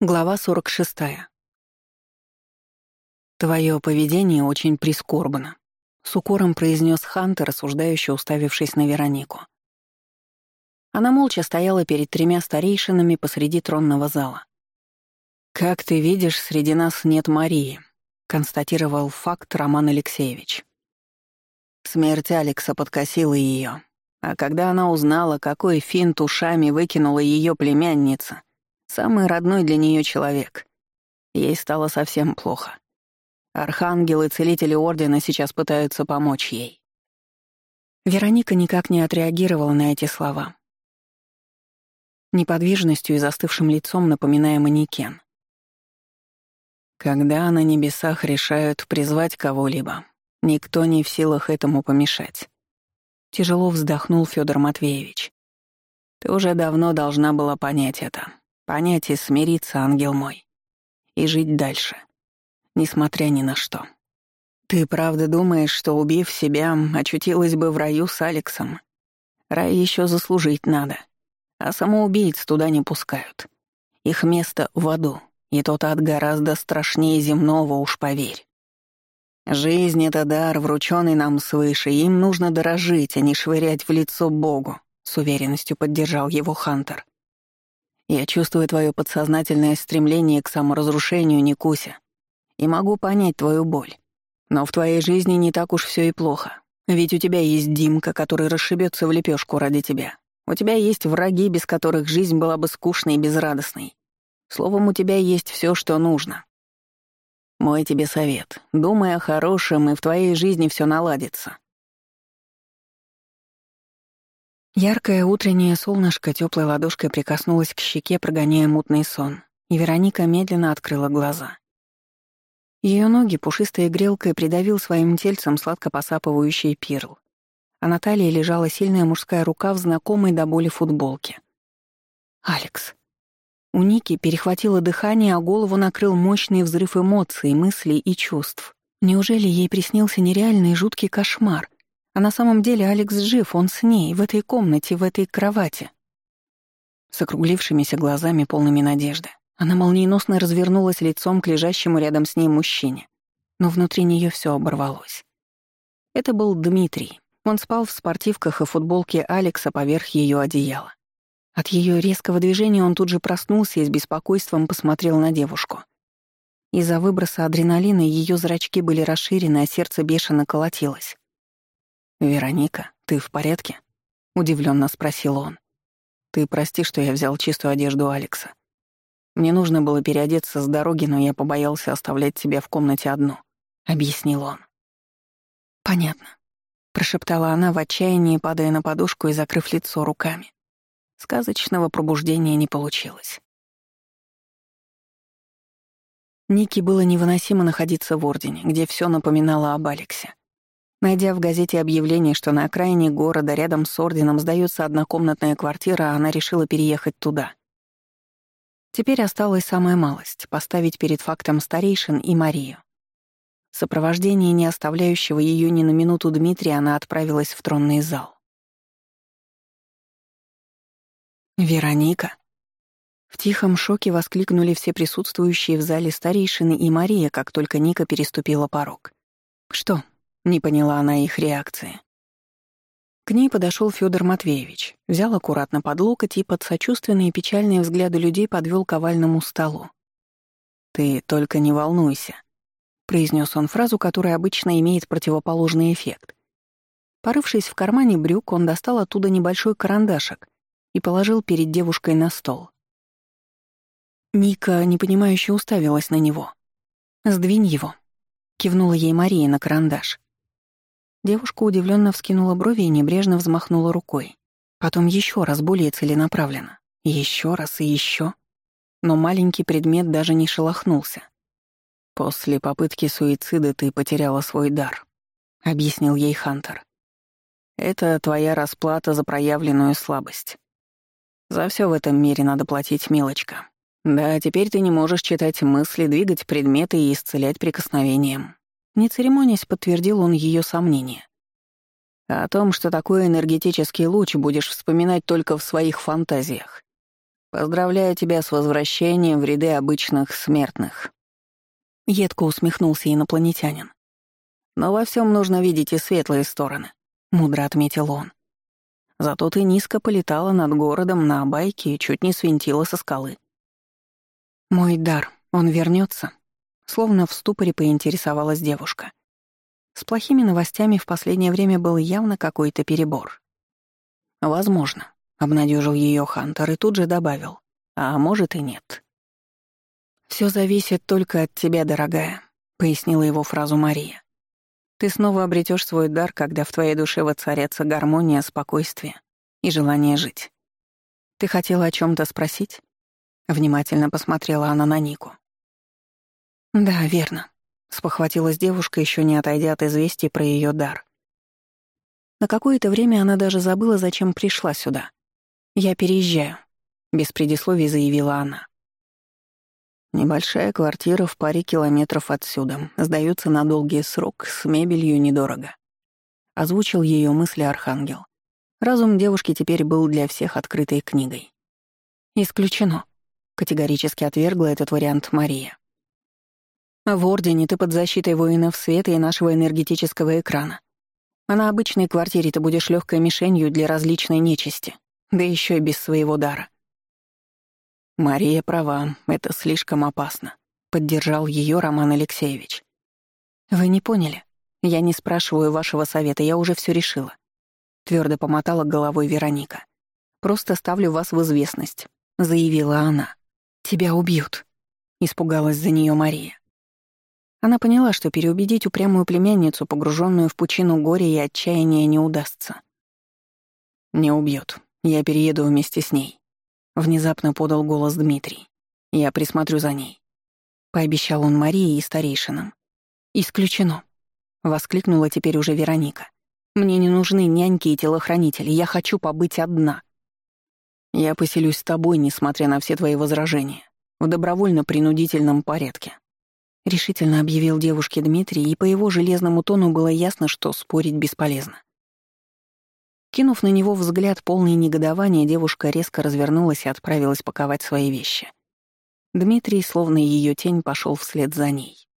Глава 46. «Твое поведение очень прискорбно», — с укором произнес Хантер, рассуждающе уставившись на Веронику. Она молча стояла перед тремя старейшинами посреди тронного зала. «Как ты видишь, среди нас нет Марии», — констатировал факт Роман Алексеевич. Смерть Алекса подкосила ее, а когда она узнала, какой финт ушами выкинула ее племянница — Самый родной для нее человек. Ей стало совсем плохо. Архангелы и целители Ордена сейчас пытаются помочь ей. Вероника никак не отреагировала на эти слова. Неподвижностью и застывшим лицом напоминая манекен. Когда на небесах решают призвать кого-либо, никто не в силах этому помешать. Тяжело вздохнул Федор Матвеевич. Ты уже давно должна была понять это. Понять и смириться, ангел мой. И жить дальше. Несмотря ни на что. Ты правда думаешь, что, убив себя, очутилась бы в раю с Алексом? Рай еще заслужить надо. А самоубийц туда не пускают. Их место в аду, и тот ад гораздо страшнее земного, уж поверь. Жизнь — это дар, врученный нам свыше, им нужно дорожить, а не швырять в лицо Богу, — с уверенностью поддержал его Хантер. Я чувствую твое подсознательное стремление к саморазрушению, Никуся, и могу понять твою боль. Но в твоей жизни не так уж все и плохо. Ведь у тебя есть Димка, который расшибется в лепешку ради тебя. У тебя есть враги, без которых жизнь была бы скучной и безрадостной. Словом, у тебя есть все, что нужно. Мой тебе совет. Думай о хорошем, и в твоей жизни все наладится. Яркое утреннее солнышко теплой ладошкой прикоснулось к щеке, прогоняя мутный сон, и Вероника медленно открыла глаза. Ее ноги пушистой грелкой придавил своим тельцем сладко посапывающий пирл, а на талии лежала сильная мужская рука в знакомой до боли футболке. «Алекс». У Ники перехватило дыхание, а голову накрыл мощный взрыв эмоций, мыслей и чувств. Неужели ей приснился нереальный жуткий кошмар — а на самом деле Алекс жив, он с ней, в этой комнате, в этой кровати. С округлившимися глазами, полными надежды, она молниеносно развернулась лицом к лежащему рядом с ней мужчине. Но внутри нее все оборвалось. Это был Дмитрий. Он спал в спортивках и футболке Алекса поверх ее одеяла. От ее резкого движения он тут же проснулся и с беспокойством посмотрел на девушку. Из-за выброса адреналина ее зрачки были расширены, а сердце бешено колотилось. «Вероника, ты в порядке?» — удивленно спросил он. «Ты прости, что я взял чистую одежду Алекса. Мне нужно было переодеться с дороги, но я побоялся оставлять тебя в комнате одну», — объяснил он. «Понятно», — прошептала она в отчаянии, падая на подушку и закрыв лицо руками. Сказочного пробуждения не получилось. Нике было невыносимо находиться в Ордене, где все напоминало об Алексе. Найдя в газете объявление, что на окраине города рядом с Орденом сдается однокомнатная квартира, она решила переехать туда. Теперь осталась самая малость — поставить перед фактом старейшин и Марию. Сопровождение не оставляющего ее ни на минуту Дмитрия она отправилась в тронный зал. «Вероника?» В тихом шоке воскликнули все присутствующие в зале старейшины и Мария, как только Ника переступила порог. «Что, не поняла она их реакции. К ней подошел Федор Матвеевич, взял аккуратно под локоть и под сочувственные печальные взгляды людей подвел к овальному столу. «Ты только не волнуйся», — произнес он фразу, которая обычно имеет противоположный эффект. Порывшись в кармане брюк, он достал оттуда небольшой карандашик и положил перед девушкой на стол. Ника, непонимающе уставилась на него. «Сдвинь его», — кивнула ей Мария на карандаш. Девушка удивленно вскинула брови и небрежно взмахнула рукой. Потом еще раз более целенаправленно. Еще раз и еще. Но маленький предмет даже не шелохнулся. «После попытки суицида ты потеряла свой дар», — объяснил ей Хантер. «Это твоя расплата за проявленную слабость. За все в этом мире надо платить, милочка. Да, теперь ты не можешь читать мысли, двигать предметы и исцелять прикосновением. Не церемонясь, подтвердил он ее сомнение. А «О том, что такой энергетический луч, будешь вспоминать только в своих фантазиях. Поздравляю тебя с возвращением в ряды обычных смертных». Едко усмехнулся инопланетянин. «Но во всем нужно видеть и светлые стороны», — мудро отметил он. «Зато ты низко полетала над городом на байке и чуть не свинтила со скалы». «Мой дар, он вернется? Словно в ступоре поинтересовалась девушка. С плохими новостями в последнее время был явно какой-то перебор. «Возможно», — обнадежил ее Хантер и тут же добавил. «А может и нет». «Все зависит только от тебя, дорогая», — пояснила его фразу Мария. «Ты снова обретешь свой дар, когда в твоей душе воцарятся гармония, спокойствие и желание жить». «Ты хотела о чем то спросить?» Внимательно посмотрела она на Нику. «Да, верно», — спохватилась девушка, еще не отойдя от известий про ее дар. На какое-то время она даже забыла, зачем пришла сюда. «Я переезжаю», — без предисловий заявила она. Небольшая квартира в паре километров отсюда. Сдается на долгий срок, с мебелью недорого. Озвучил ее мысли Архангел. Разум девушки теперь был для всех открытой книгой. «Исключено», — категорически отвергла этот вариант Мария. В Ордене ты под защитой воинов света и нашего энергетического экрана. А на обычной квартире ты будешь легкой мишенью для различной нечисти, да еще и без своего дара. Мария права, это слишком опасно, поддержал ее Роман Алексеевич. Вы не поняли? Я не спрашиваю вашего совета, я уже все решила. Твердо помотала головой Вероника. Просто ставлю вас в известность, заявила она. Тебя убьют, испугалась за нее Мария. Она поняла, что переубедить упрямую племянницу, погруженную в пучину горя и отчаяния, не удастся. «Не убьет. Я перееду вместе с ней», — внезапно подал голос Дмитрий. «Я присмотрю за ней», — пообещал он Марии и старейшинам. «Исключено», — воскликнула теперь уже Вероника. «Мне не нужны няньки и телохранители. Я хочу побыть одна». «Я поселюсь с тобой, несмотря на все твои возражения, в добровольно-принудительном порядке», Решительно объявил девушке Дмитрий, и по его железному тону было ясно, что спорить бесполезно. Кинув на него взгляд полный негодования, девушка резко развернулась и отправилась паковать свои вещи. Дмитрий, словно ее тень, пошел вслед за ней.